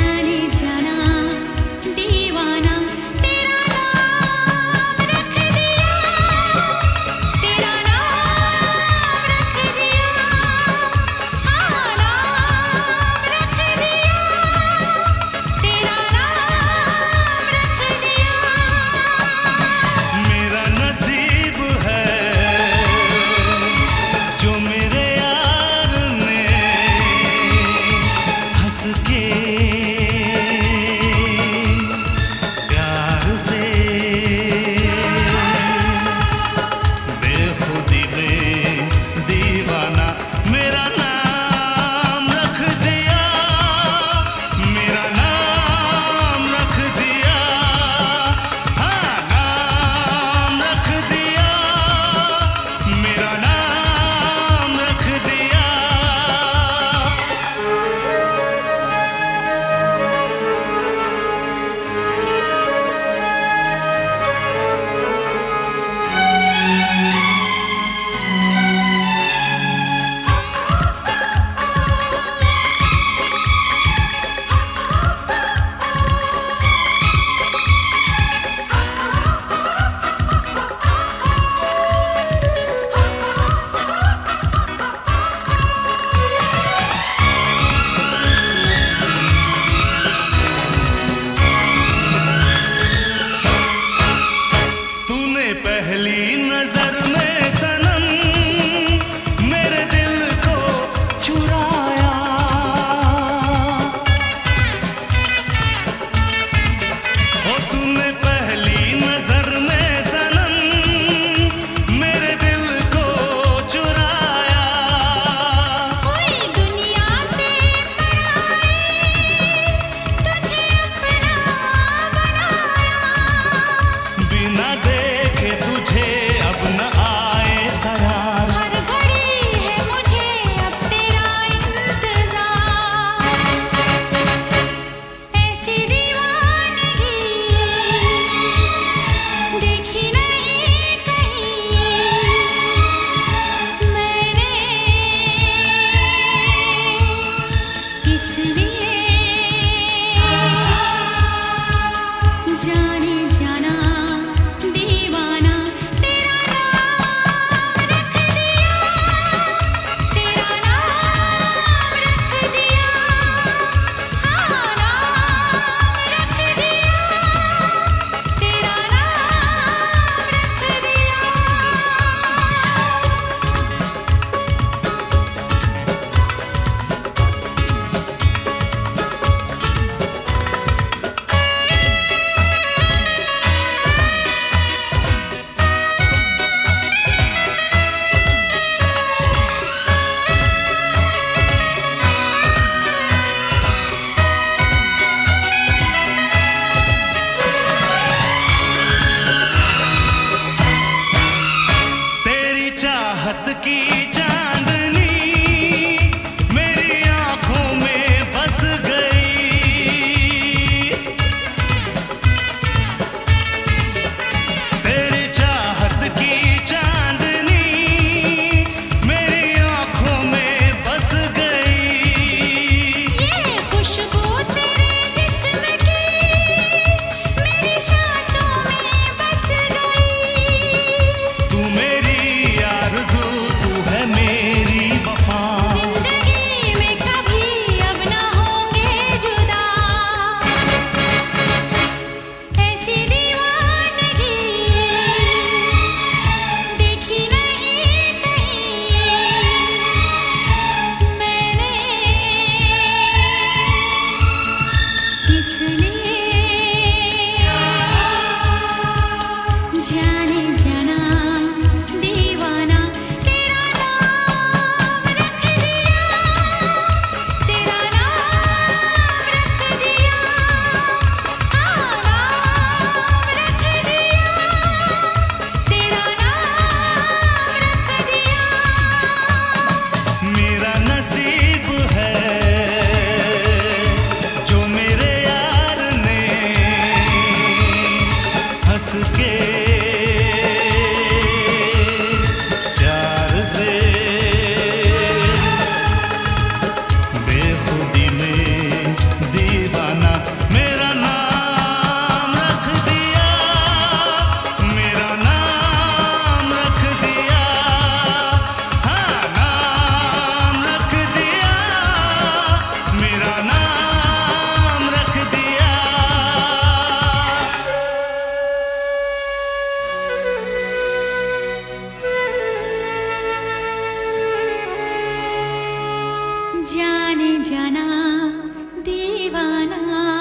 জানি जानी जना दीवाना।